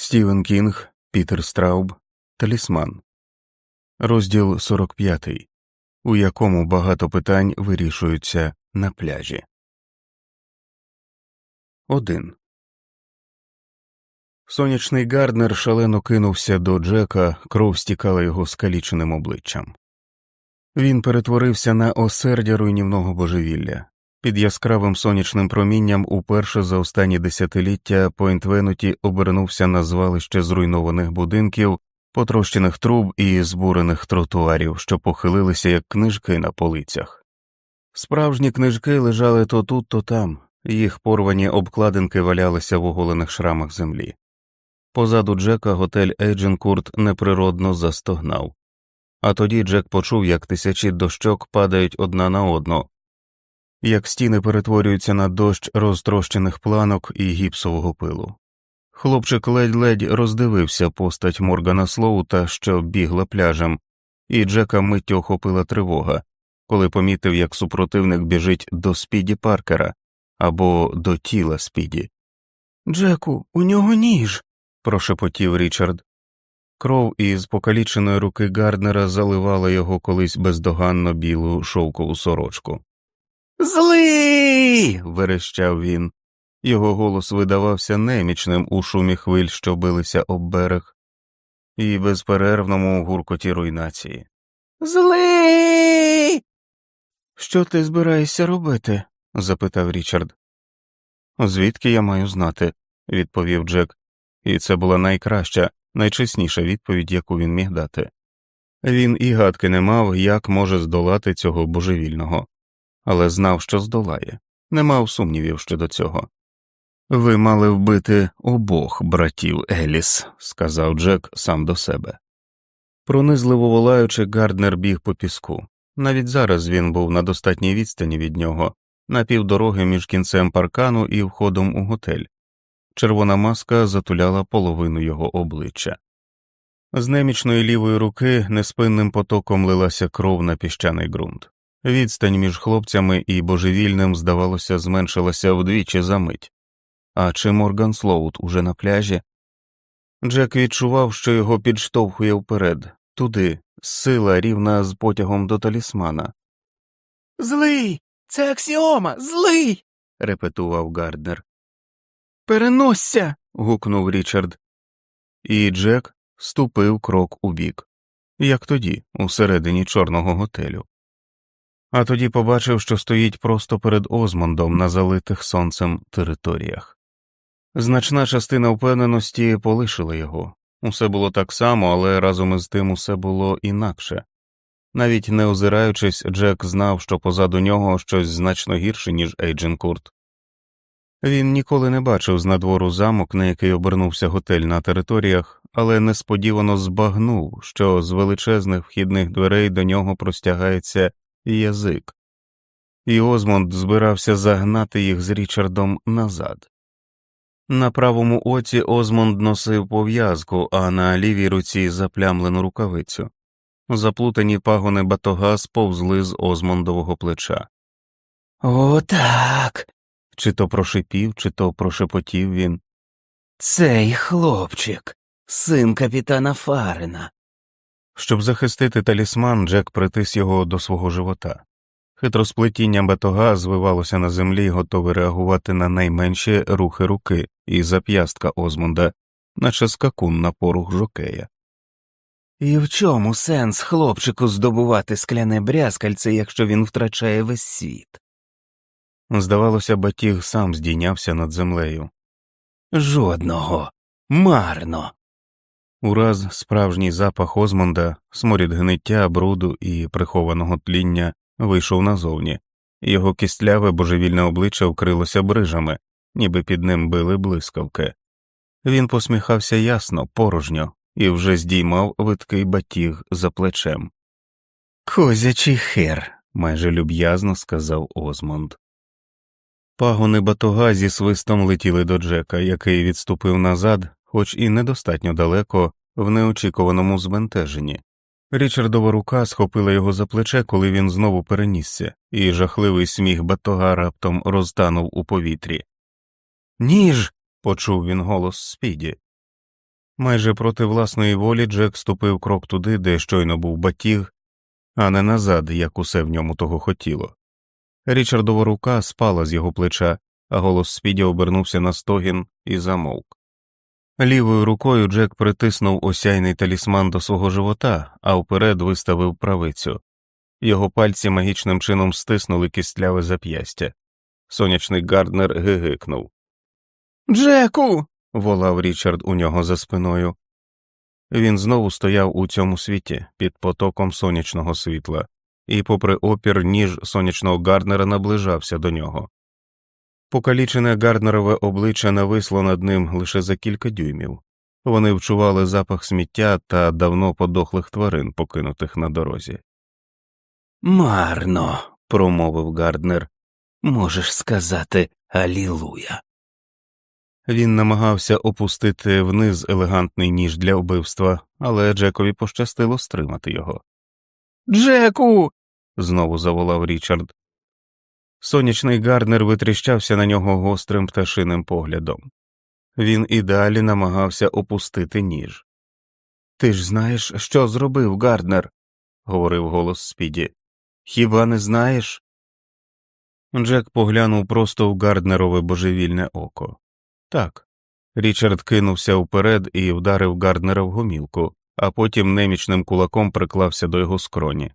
Стівен Кінг, Пітер Страуб, Талісман, розділ 45, у якому багато питань вирішуються на пляжі. 1. Сонячний Гарднер шалено кинувся до Джека, кров стікала його скаліченим обличчям. Він перетворився на осердя руйнівного божевілля. Під яскравим сонячним промінням уперше за останні десятиліття Пойнт-Венуті обернувся на звалище зруйнованих будинків, потрощених труб і збурених тротуарів, що похилилися як книжки на полицях. Справжні книжки лежали то тут, то там, їх порвані обкладинки валялися в оголених шрамах землі. Позаду Джека готель Ейдженкурт неприродно застогнав. А тоді Джек почув, як тисячі дощок падають одна на одну, як стіни перетворюються на дощ розтрощених планок і гіпсового пилу. Хлопчик ледь-ледь роздивився постать Моргана Слоута, що бігла пляжем, і Джека миттю охопила тривога, коли помітив, як супротивник біжить до спіді Паркера або до тіла спіді. Джеку, у нього ніж. прошепотів Річард. Кров із покаліченої руки Гарднера заливала його колись бездоганно білу шовкову сорочку. Злий. верещав він. Його голос видавався немічним у шумі хвиль, що билися об берег, і безперервному гуркоті руйнації. Злий. Що ти збираєшся робити? запитав Річард. Звідки я маю знати, відповів Джек, і це була найкраща, найчесніша відповідь, яку він міг дати. Він і гадки не мав, як може здолати цього божевільного але знав, що здолає, не мав сумнівів щодо цього. Ви мали вбити обох братів Еліс, сказав Джек сам до себе. Пронизливо волаючи, Гарднер біг по піску. Навіть зараз він був на достатній відстані від нього, на півдороги між кінцем паркану і входом у готель. Червона маска затуляла половину його обличчя. З немічної лівої руки неспинним потоком лилася кров на піщаний ґрунт. Відстань між хлопцями і божевільним, здавалося, зменшилася вдвічі за мить. А чи Морган Слоут уже на пляжі? Джек відчував, що його підштовхує вперед, туди, сила рівна з потягом до талісмана. Злий, це аксіома, злий. репетував Гарднер. Переносся. гукнув Річард, і Джек ступив крок у бік, як тоді, усередині чорного готелю а тоді побачив, що стоїть просто перед Озмондом на залитих сонцем територіях. Значна частина впевненості полишила його усе було так само, але разом із тим усе було інакше. Навіть не озираючись, Джек знав, що позаду нього щось значно гірше, ніж Ейдженкурт. Він ніколи не бачив з надвору замок, на який обернувся готель на територіях, але несподівано збагнув, що з величезних вхідних дверей до нього простягається язик, і Озмонд збирався загнати їх з Річардом назад. На правому оці Озмонд носив пов'язку, а на лівій руці заплямлену рукавицю. Заплутані пагони батога сповзли з Озмондового плеча. «О, так!» – чи то прошипів, чи то прошепотів він. Цей хлопчик, син капітана Фарина. Щоб захистити талісман, Джек притис його до свого живота. Хитросплетіння батога звивалося на землі, готове реагувати на найменші рухи руки і зап'ястка Озмунда, наче скакун на порух жокея. І в чому сенс хлопчику здобувати скляне брязкальце, якщо він втрачає весь світ? Здавалося, батіг сам здійнявся над землею. Жодного, марно. Ураз справжній запах Озмонда, сморід гниття, бруду і прихованого тління вийшов назовні, його кістляве божевільне обличчя вкрилося брижами, ніби під ним били блискавки. Він посміхався ясно, порожньо, і вже здіймав видкий батіг за плечем. Козячий хер, майже люб'язно сказав Озмонд. Пагони батога зі свистом летіли до Джека, який відступив назад, хоч і недостатньо далеко, в неочікуваному збентеженні. Річардова рука схопила його за плече, коли він знову перенісся, і жахливий сміх батога раптом розтанув у повітрі. Ніж. почув він голос спіді. Майже проти власної волі Джек ступив крок туди, де щойно був батіг, а не назад, як усе в ньому того хотіло. Річардова рука спала з його плеча, а голос Спіді обернувся на стогін і замовк. Лівою рукою Джек притиснув осяйний талісман до свого живота, а вперед виставив правицю. Його пальці магічним чином стиснули кістляве зап'ястя. Сонячний Гарднер гигикнув. Джеку. волав Річард у нього за спиною. Він знову стояв у цьому світі під потоком сонячного світла, і, попри опір, ніж сонячного Гарднера наближався до нього. Покалічене Гарднерове обличчя нависло над ним лише за кілька дюймів. Вони вчували запах сміття та давно подохлих тварин, покинутих на дорозі. Марно, промовив Гарднер. Можеш сказати Алілуя. Він намагався опустити вниз елегантний ніж для вбивства, але Джекові пощастило стримати його. Джеку. знову заволав Річард. Сонячний Гарднер витріщався на нього гострим пташиним поглядом. Він і далі намагався опустити ніж. Ти ж знаєш, що зробив Гарднер? говорив голос Спіді. Хіба не знаєш? Джек поглянув просто в Гарднерове божевільне око. Так. Річард кинувся вперед і вдарив Гарднера в гомілку, а потім немічним кулаком приклався до його скроні.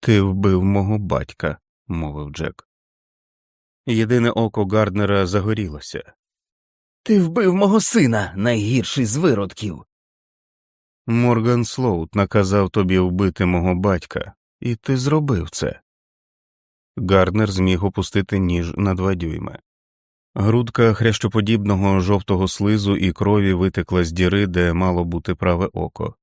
Ти вбив мого батька, мовив Джек. Єдине око Гарднера загорілося. Ти вбив мого сина, найгірший з виродків. Морган Слоут наказав тобі вбити мого батька, і ти зробив це. Гарднер зміг опустити ніж на два дюйми. Грудка хрящоподібного жовтого слизу і крові витекла з діри, де мало бути праве око.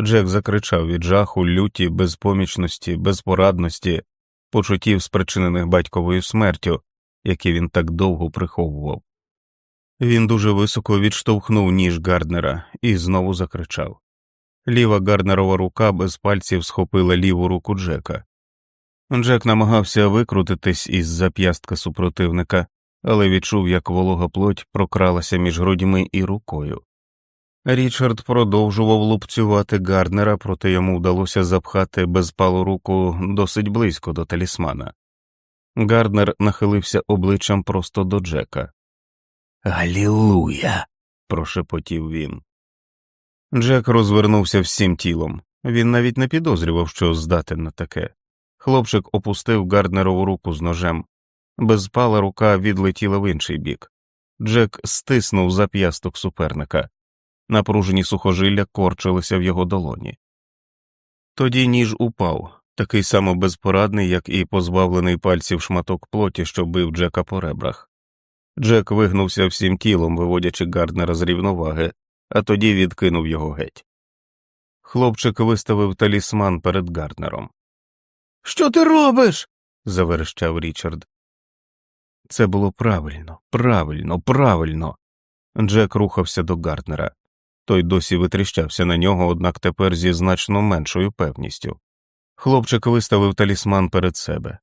Джек закричав від жаху, люті, безпомічності, безпорадності, почуттів, спричинених батьковою смертю, які він так довго приховував. Він дуже високо відштовхнув ніж Гарднера і знову закричав. Ліва Гарднерова рука без пальців схопила ліву руку Джека. Джек намагався викрутитись із зап'ястка супротивника, але відчув, як волога плоть прокралася між грудьми і рукою. Річард продовжував лупцювати Гарднера, проте йому вдалося запхати безпалу руку досить близько до талісмана. Гарднер нахилився обличчям просто до Джека. Алілуя. прошепотів він. Джек розвернувся всім тілом. Він навіть не підозрював, що здатен на таке. Хлопчик опустив Гарднерову руку з ножем. Безпала рука відлетіла в інший бік. Джек стиснув зап'ясток суперника. Напружені сухожилля корчилися в його долоні. Тоді ніж упав, такий само безпорадний, як і позбавлений пальців шматок плоті, що бив Джека по ребрах. Джек вигнувся всім тілом, виводячи Гарднера з рівноваги, а тоді відкинув його геть. Хлопчик виставив талісман перед Гарднером. Що ти робиш? заверещав Річард. Це було правильно, правильно, правильно. Джек рухався до Гарднера. Той досі витріщався на нього, однак тепер зі значно меншою певністю. Хлопчик виставив талісман перед себе.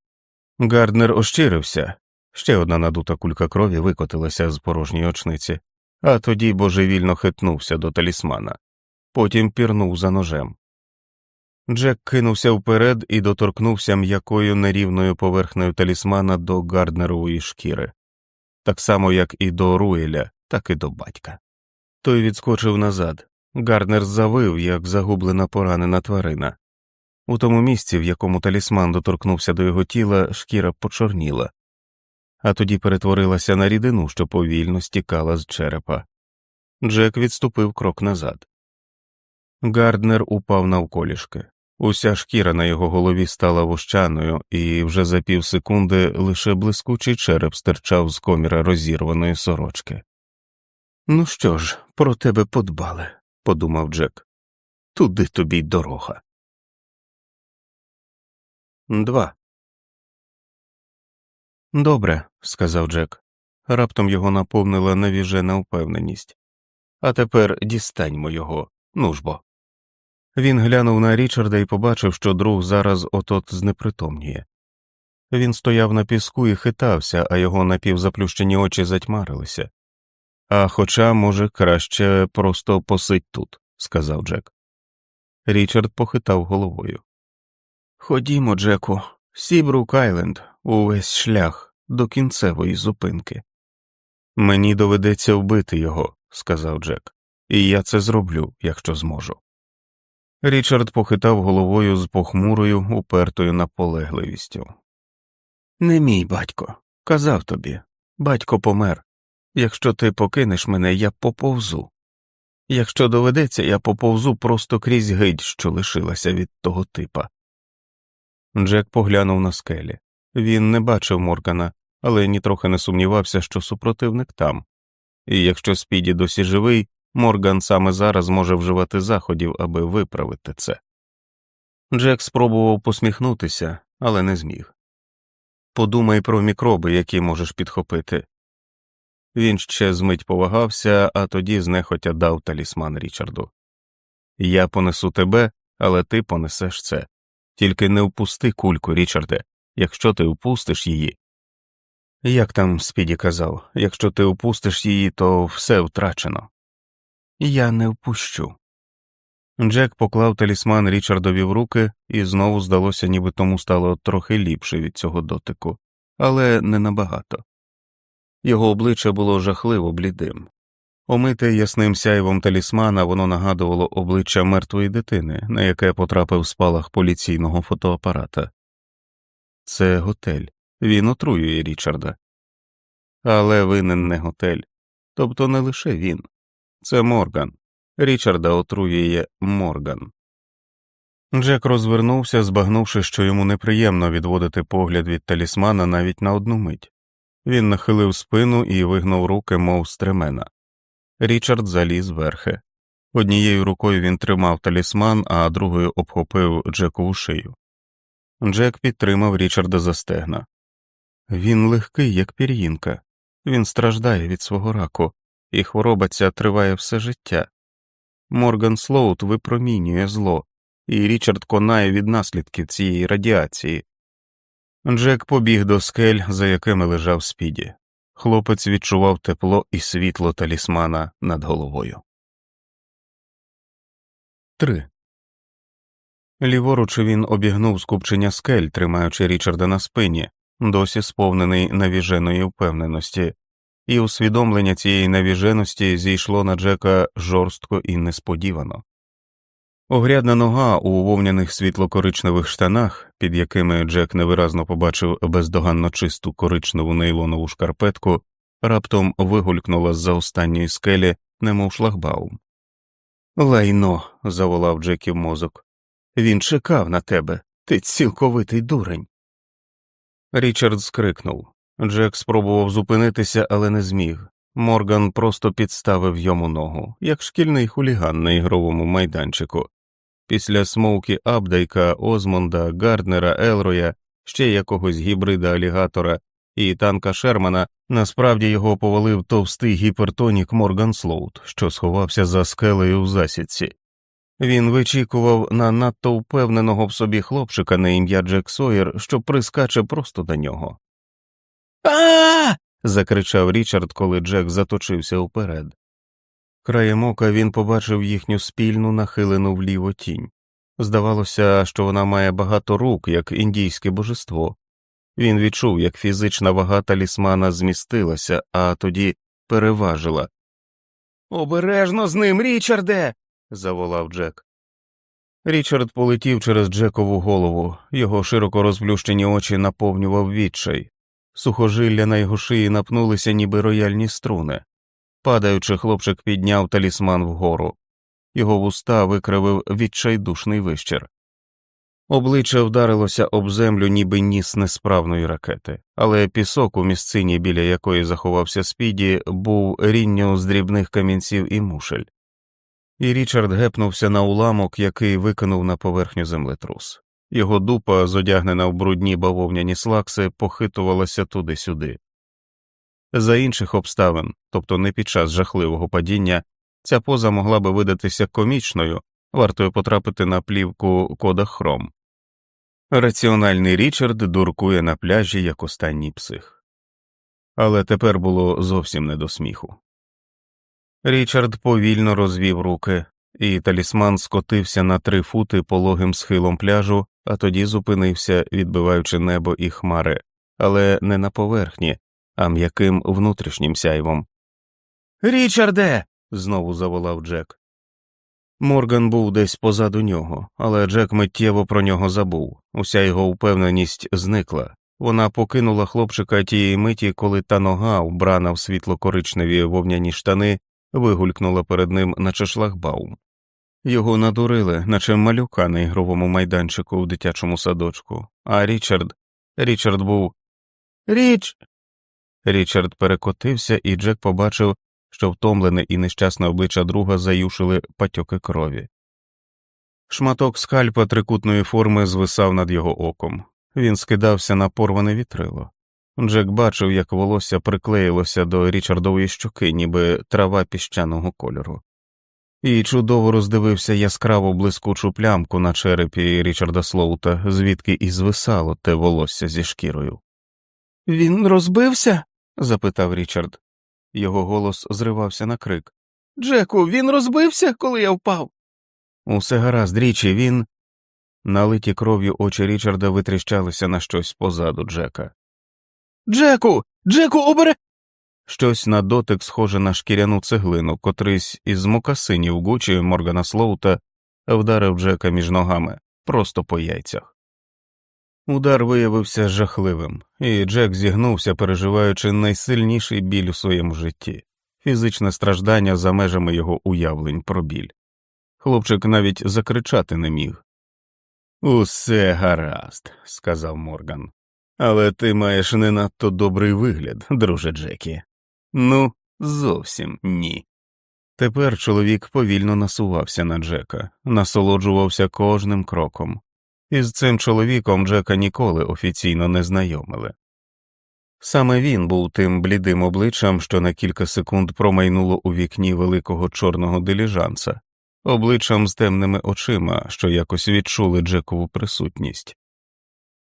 Гарднер ощирився, ще одна надута кулька крові викотилася з порожньої очниці, а тоді божевільно хитнувся до талісмана, потім пірнув за ножем. Джек кинувся вперед і доторкнувся м'якою нерівною поверхнею талісмана до Гарднерової шкіри, так само, як і до Руеля, так і до батька. Той відскочив назад. Гарднер завив, як загублена поранена тварина. У тому місці, в якому талісман доторкнувся до його тіла, шкіра почорніла, а тоді перетворилася на рідину, що повільно стікала з черепа. Джек відступив крок назад. Гарднер упав навколішки. Уся шкіра на його голові стала вощаною, і вже за півсекунди лише блискучий череп стирчав з коміра розірваної сорочки. Ну що ж, про тебе подбали, подумав Джек. Туди тобі й дорога. Два. Добре, сказав Джек. Раптом його наповнила навіжена впевненість. А тепер дістаньмо його, ну ж бо. Він глянув на Річарда і побачив, що друг зараз отот знепритомніє. Він стояв на піску і хитався, а його напівзаплющені очі затьмарилися. А хоча, може, краще просто посидь тут, сказав Джек. Річард похитав головою. Ходімо, Джеку, Сібрук Айленд, увесь шлях до кінцевої зупинки. Мені доведеться вбити його, сказав Джек, і я це зроблю, якщо зможу. Річард похитав головою з похмурою, упертою наполегливістю. Не мій батько, казав тобі, батько помер. Якщо ти покинеш мене, я поповзу. Якщо доведеться, я поповзу просто крізь гидь, що лишилася від того типа. Джек поглянув на скелі. Він не бачив Моргана, але нітрохи не сумнівався, що супротивник там, і якщо Спіді досі живий, Морган саме зараз може вживати заходів, аби виправити це. Джек спробував посміхнутися, але не зміг. Подумай про мікроби, які можеш підхопити. Він ще змить повагався, а тоді знехотя дав талісман Річарду. Я понесу тебе, але ти понесеш це. Тільки не впусти кульку, Річарде, якщо ти впустиш її. Як там Спіді казав, якщо ти впустиш її, то все втрачено. Я не впущу. Джек поклав талісман Річардові в руки, і знову здалося, ніби тому стало трохи ліпше від цього дотику, але не набагато. Його обличчя було жахливо блідим. Омите ясним сяйвом талісмана воно нагадувало обличчя мертвої дитини, на яке потрапив спалах поліційного фотоапарата. Це готель, він отруює Річарда. Але винен не готель, тобто не лише він, це Морган. Річарда отруює Морган. Джек розвернувся, збагнувши, що йому неприємно відводити погляд від талісмана навіть на одну мить. Він нахилив спину і вигнув руки, мов стремена. Річард заліз верхи. Однією рукою він тримав талісман, а другою обхопив Джекову шию. Джек підтримав Річарда за стегна. Він легкий, як пір'їнка, він страждає від свого раку, і хвороба ця триває все життя. Морган Слоут випромінює зло, і Річард конає від наслідків цієї радіації. Джек побіг до скель, за якими лежав спіді. Хлопець відчував тепло і світло талісмана над головою. 3. Ліворуч він обігнув скупчення скель, тримаючи Річарда на спині, досі сповнений навіженої впевненості, і усвідомлення цієї навіженості зійшло на Джека жорстко і несподівано. Огрядна нога у вовняних світло-коричневих штанах, під якими Джек невиразно побачив бездоганно чисту коричневу нейлонову шкарпетку, раптом вигулькнула з за останньої скелі, немов шлагбаум. Лайно. заволав Джеків мозок. Він чекав на тебе, ти цілковитий дурень. Річард скрикнув. Джек спробував зупинитися, але не зміг. Морган просто підставив йому ногу, як шкільний хуліган на ігровому майданчику. Після смоукі Абдайка, Озмонда, Гарднера, Елроя, ще якогось гібрида алігатора і танка Шермана, насправді його повалив товстий гіпертонік Морган Слоут, що сховався за скелею в засідці. Він вичікував на надто впевненого в собі хлопчика на ім'я Джек Сойер, що прискаче просто до нього. А. закричав Річард, коли Джек заточився вперед. Краєм ока він побачив їхню спільну нахилену вліво тінь. Здавалося, що вона має багато рук, як індійське божество. Він відчув, як фізична вага талісмана змістилася, а тоді переважила. Обережно з ним, Річарде. заволав Джек. Річард полетів через Джекову голову, його широко розплющені очі наповнював відчай, сухожилля на його шиї напнулися, ніби рояльні струни. Падаючи, хлопчик підняв талісман вгору, його вуста викривив відчайдушний вищир. Обличчя вдарилося об землю, ніби ніс несправної ракети, але пісок у місцині, біля якої заховався спіді, був рінню з дрібних камінців і мушель, і Річард гепнувся на уламок, який викинув на поверхню землетрус. Його дупа, зодягнена в брудні бавовняні слакси, похитувалася туди-сюди. За інших обставин, тобто не під час жахливого падіння, ця поза могла би видатися комічною, вартою потрапити на плівку кода хром. Раціональний Річард дуркує на пляжі як останній псих. Але тепер було зовсім не до сміху. Річард повільно розвів руки, і талісман скотився на три фути пологим схилом пляжу, а тоді зупинився, відбиваючи небо і хмари, але не на поверхні, а м'яким внутрішнім сяйвом. Річарде. знову заволав Джек. Морган був десь позаду нього, але Джек миттєво про нього забув. Уся його впевненість зникла. Вона покинула хлопчика тієї миті, коли та нога, вбрана в світло коричневі вовняні штани, вигулькнула перед ним, наче шлагбаум. Його надурили, наче малюка на ігровому майданчику у дитячому садочку, а Річард. Річард був. Річ. Річард перекотився, і Джек побачив, що втомлене і нещасне обличчя друга заюшили патьоки крові. Шматок скальпа трикутної форми звисав над його оком. Він скидався на порване вітрило. Джек бачив, як волосся приклеїлося до Річардової щоки, ніби трава піщаного кольору, і чудово роздивився яскраву блискучу плямку на черепі Річарда Слоута, звідки і звисало те волосся зі шкірою. Він розбився? Запитав Річард. Його голос зривався на крик. Джеку, він розбився, коли я впав. Усе гаразд, річі, він. Налиті кров'ю очі Річарда витріщалися на щось позаду Джека. Джеку, Джеку, обере. Щось на дотик схоже на шкіряну цеглину, котрийсь із мокасинів Гучі Моргана Слоута вдарив Джека між ногами просто по яйцях. Удар виявився жахливим, і Джек зігнувся, переживаючи найсильніший біль у своєму житті, фізичне страждання за межами його уявлень про біль. Хлопчик навіть закричати не міг. Усе гаразд, сказав Морган, але ти маєш не надто добрий вигляд, друже Джекі. Ну, зовсім ні. Тепер чоловік повільно насувався на Джека, насолоджувався кожним кроком. Із цим чоловіком Джека ніколи офіційно не знайомили. Саме він був тим блідим обличчям, що на кілька секунд промайнуло у вікні великого чорного диліжанса, обличчям з темними очима, що якось відчули Джекову присутність.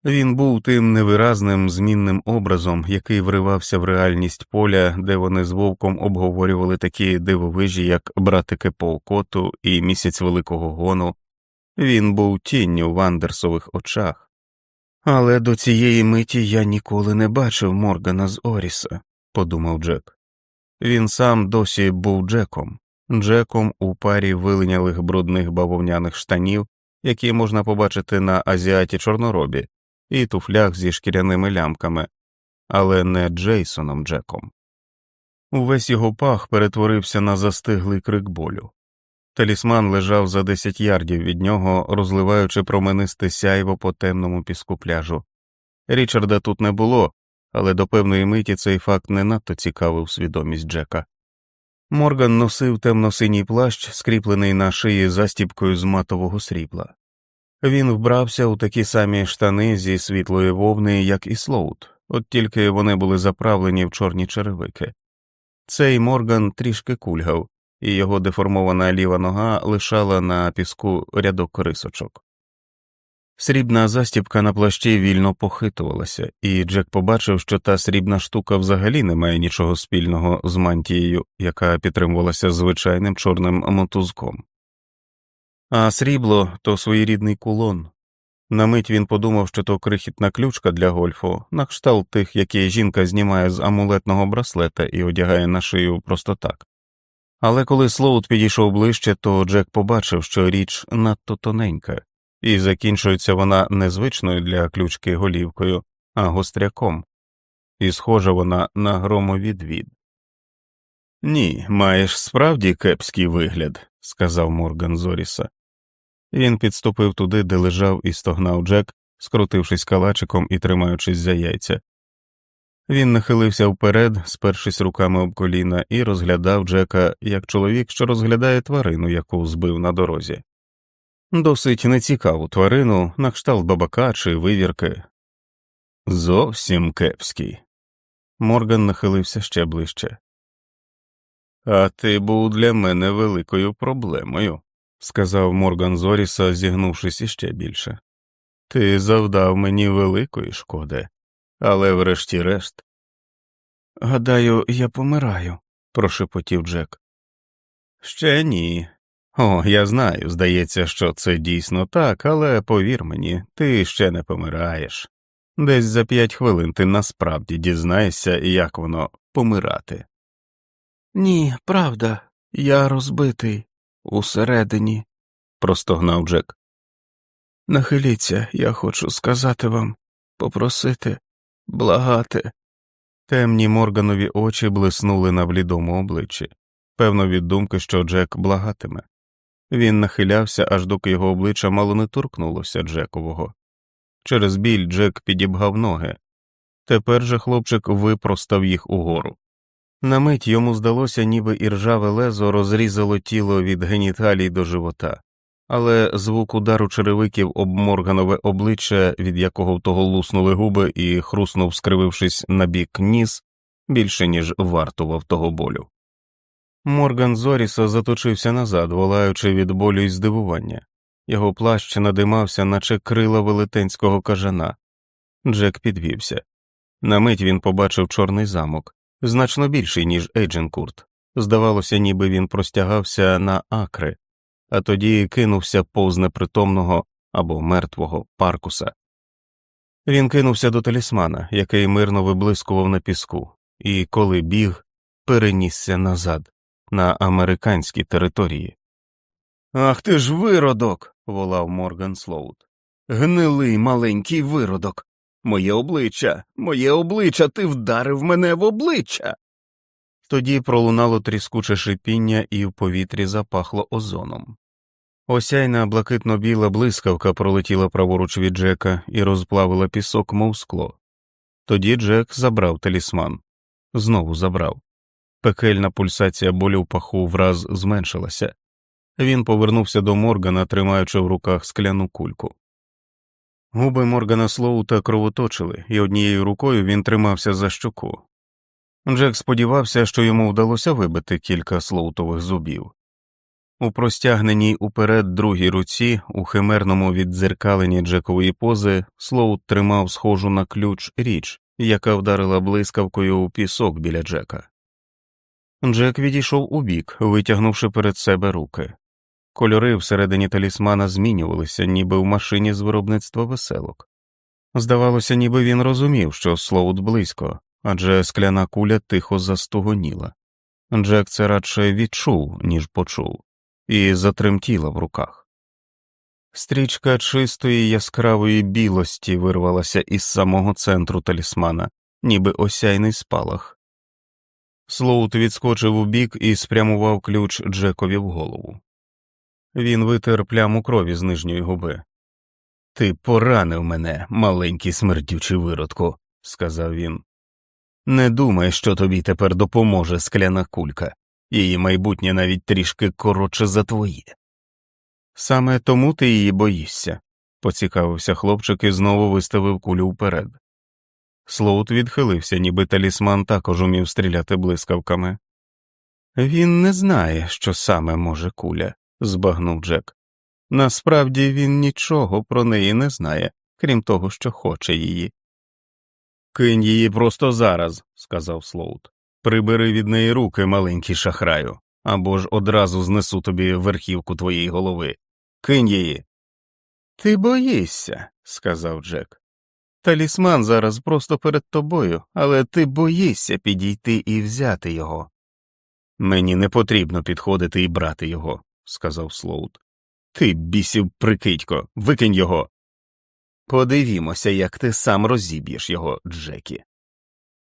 Він був тим невиразним змінним образом, який вривався в реальність поля, де вони з вовком обговорювали такі дивовижі, як братики Полкоту і місяць великого гону, він був тінню в Андерсових очах. Але до цієї миті я ніколи не бачив Моргана з Оріса, подумав Джек. Він сам досі був Джеком, Джеком у парі вилинялих брудних бавовняних штанів, які можна побачити на азіаті чорноробі, і туфлях зі шкіряними лямками, але не Джейсоном Джеком. Увесь його пах перетворився на застиглий крик болю. Талісман лежав за десять ярдів від нього, розливаючи променисте сяйво по темному піску пляжу. Річарда тут не було, але до певної миті цей факт не надто цікавив свідомість Джека. Морган носив темно-синій плащ, скріплений на шиї застіпкою з матового срібла. Він вбрався у такі самі штани зі світлої вовни, як і Слоут, от тільки вони були заправлені в чорні черевики. Цей Морган трішки кульгав, і його деформована ліва нога лишала на піску рядок рисочок. Срібна застібка на плащі вільно похитувалася, і Джек побачив, що та срібна штука взагалі не має нічого спільного з мантією, яка підтримувалася звичайним чорним мотузком. А срібло то своєрідний кулон. На мить він подумав, що то крихітна ключка для гольфу, на кшталт тих, які жінка знімає з амулетного браслета і одягає на шию просто так. Але коли Слоут підійшов ближче, то Джек побачив, що річ надто тоненька, і закінчується вона незвичною для ключки голівкою, а гостряком, і схожа вона на громовідвід. Ні, маєш справді кепський вигляд, сказав Морган Зоріса. Він підступив туди, де лежав і стогнав Джек, скрутившись калачиком і тримаючись за яйця. Він нахилився вперед, спершись руками об коліна, і розглядав Джека як чоловік, що розглядає тварину, яку збив на дорозі. Досить нецікаву тварину, на кшталт бабака чи вивірки. Зовсім кепський. Морган нахилився ще ближче. А ти був для мене великою проблемою, сказав Морган Зоріса, зігнувшись іще більше. Ти завдав мені великої шкоди але врешті-решт. Гадаю, я помираю, прошепотів Джек. Ще ні. О, я знаю, здається, що це дійсно так, але повір мені, ти ще не помираєш. Десь за п'ять хвилин ти насправді дізнаєшся, як воно помирати. Ні, правда, я розбитий усередині, простогнав Джек. Нахиліться, я хочу сказати вам, попросити, благати. Темні морганові очі блиснули на блідому обличчі, певно, від думки, що Джек благатиме. Він нахилявся, аж доки його обличчя мало не торкнулося Джекового. Через біль Джек підібгав ноги. Тепер же хлопчик випростав їх угору. На мить йому здалося, ніби іржаве лезо розрізало тіло від геніталій до живота, але звук удару черевиків об морганове обличчя, від якого в того луснули губи і хруснув, скривившись на бік ніс, більше ніж вартував того болю. Морган Зоріса заточився назад, волаючи від болю і здивування. Його плащ надимався, наче крила велетенського кажана. Джек підвівся. На мить він побачив чорний замок, значно більший, ніж Ейдженкурт. Здавалося, ніби він простягався на акри, а тоді кинувся повз непритомного або мертвого паркуса. Він кинувся до талісмана, який мирно виблискував на піску, і коли біг, перенісся назад, на американські території. Ах ти ж виродок. волав Морган Слоут. Гнилий маленький виродок. Моє обличчя, моє обличчя, ти вдарив мене в обличчя. Тоді пролунало тріскуче шипіння, і в повітрі запахло озоном. Осяйна блакитно біла блискавка пролетіла праворуч від Джека і розплавила пісок, мов скло. Тоді Джек забрав талісман, знову забрав. Пекельна пульсація болю в паху враз зменшилася. Він повернувся до Моргана, тримаючи в руках скляну кульку. Губи Моргана Слоута кровоточили, і однією рукою він тримався за щоку. Джек сподівався, що йому вдалося вибити кілька слоутових зубів. У простягненій уперед другій руці, у химерному віддзеркаленні Джекової пози, Слоут тримав схожу на ключ річ, яка вдарила блискавкою у пісок біля Джека. Джек відійшов убік, витягнувши перед себе руки. Кольори всередині талісмана змінювалися, ніби в машині з виробництва веселок. Здавалося, ніби він розумів, що Слоут близько, адже скляна куля тихо застогоніла. Джек це радше відчув, ніж почув, і затремтіла в руках. Стрічка чистої яскравої білості вирвалася із самого центру талісмана, ніби осяйний спалах. Слоут відскочив у бік і спрямував ключ Джекові в голову. Він витер пляму крові з нижньої губи. Ти поранив мене, маленький смердючий виродку, сказав він. Не думай, що тобі тепер допоможе скляна кулька, її майбутнє навіть трішки коротше за твоє. Саме тому ти її боїшся, поцікавився хлопчик і знову виставив кулю вперед. Слоут відхилився, ніби талісман також умів стріляти блискавками. Він не знає, що саме може куля збагнув Джек. Насправді він нічого про неї не знає, крім того, що хоче її. Кинь її просто зараз, сказав Слоут. Прибери від неї руки, маленький шахраю, або ж одразу знесу тобі верхівку твоєї голови. Кинь її. Ти боїшся, сказав Джек. Талісман зараз просто перед тобою, але ти боїшся підійти і взяти його. Мені не потрібно підходити і брати його сказав Слоут. Ти бісів прикидько, викинь його. Подивімося, як ти сам розіб'єш його, Джекі.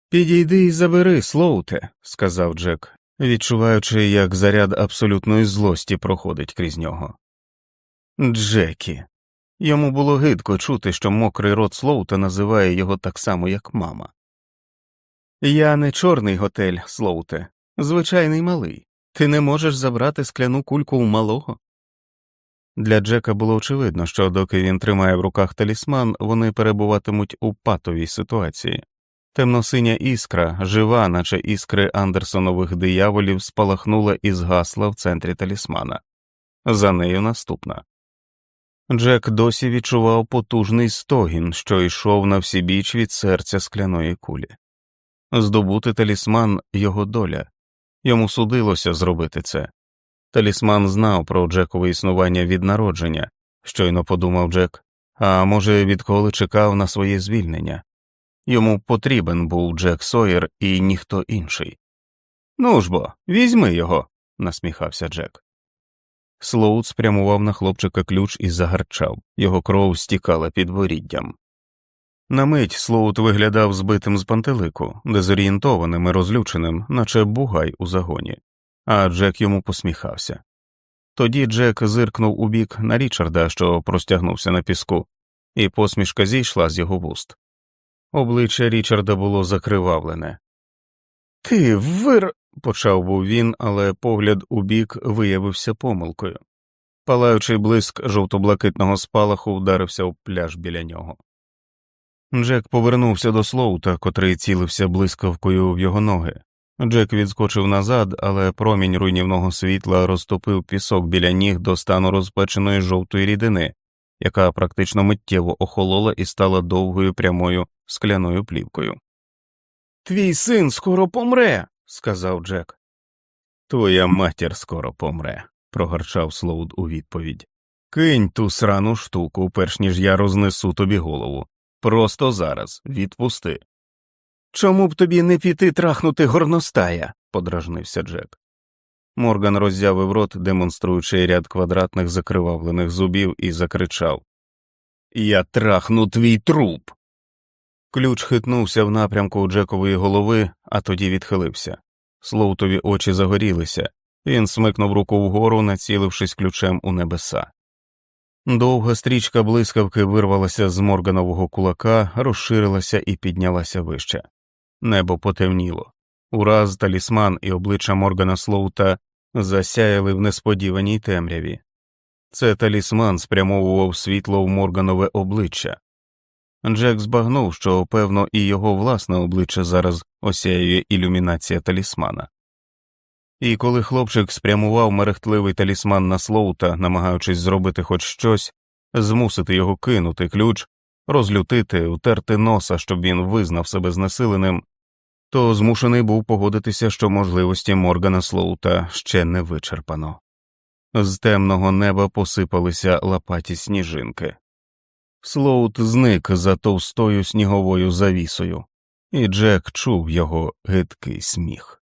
Підійди і забери, Слоуте, сказав Джек, відчуваючи, як заряд абсолютної злості проходить крізь нього. Джекі. Йому було гидко чути, що мокрий рот Слоута називає його так само, як мама. Я не чорний готель, Слоуте, звичайний малий. Ти не можеш забрати скляну кульку у малого? Для Джека було очевидно, що доки він тримає в руках талісман, вони перебуватимуть у патовій ситуації. Темносиня іскра, жива, наче іскри Андерсонових дияволів, спалахнула і згасла в центрі талісмана. За нею наступна. Джек досі відчував потужний стогін, що йшов на всібіч від серця скляної кулі. Здобути талісман його доля. Йому судилося зробити це. Талісман знав про Джекове існування від народження, щойно подумав Джек, а може, відколи чекав на своє звільнення. Йому потрібен був Джек Сойер і ніхто інший. Ну ж бо, візьми його, насміхався Джек. Слоут спрямував на хлопчика ключ і загарчав, його кров стікала під воріддям. На мить Слоут виглядав збитим з пантелику, дезорієнтованим і розлюченим, наче бугай у загоні, а Джек йому посміхався. Тоді Джек зиркнув у бік на Річарда, що простягнувся на піску, і посмішка зійшла з його вуст. Обличчя Річарда було закривавлене. Ти вир. почав був він, але погляд у бік виявився помилкою. Палаючий блиск жовто-блакитного спалаху вдарився в пляж біля нього. Джек повернувся до Слоута, котрий цілився блискавкою в його ноги. Джек відскочив назад, але промінь руйнівного світла розтопив пісок біля ніг до стану розпеченої жовтої рідини, яка практично миттєво охолола і стала довгою прямою скляною плівкою. Твій син скоро помре, сказав Джек. Твоя матір скоро помре, прогорчав Слоуд у відповідь. Кинь ту срану штуку, перш ніж я рознесу тобі голову. Просто зараз відпусти. Чому б тобі не піти трахнути горностая? подражнився Джек. Морган роззявив рот, демонструючи ряд квадратних закривавлених зубів, і закричав Я трахну твій труп. Ключ хитнувся в напрямку Джекової голови, а тоді відхилився. Слоутові очі загорілися, він смикнув руку вгору, націлившись ключем у небеса. Довга стрічка блискавки вирвалася з морганового кулака, розширилася і піднялася вище. Небо потемніло. Ураз талісман і обличчя Моргана Слоута засяяли в несподіваній темряві. Це талісман спрямовував світло в Морганове обличчя. Джек збагнув, що, певно, і його власне обличчя зараз осяює ілюмінація талісмана. І коли хлопчик спрямував мерехтливий талісман на Слоута, намагаючись зробити хоч щось, змусити його кинути ключ, розлютити, утерти носа, щоб він визнав себе знесиленим, то змушений був погодитися, що можливості Моргана Слоута ще не вичерпано. З темного неба посипалися лопаті сніжинки. Слоут зник за товстою сніговою завісою, і Джек чув його гидкий сміх.